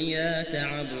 للرؤيا تعبون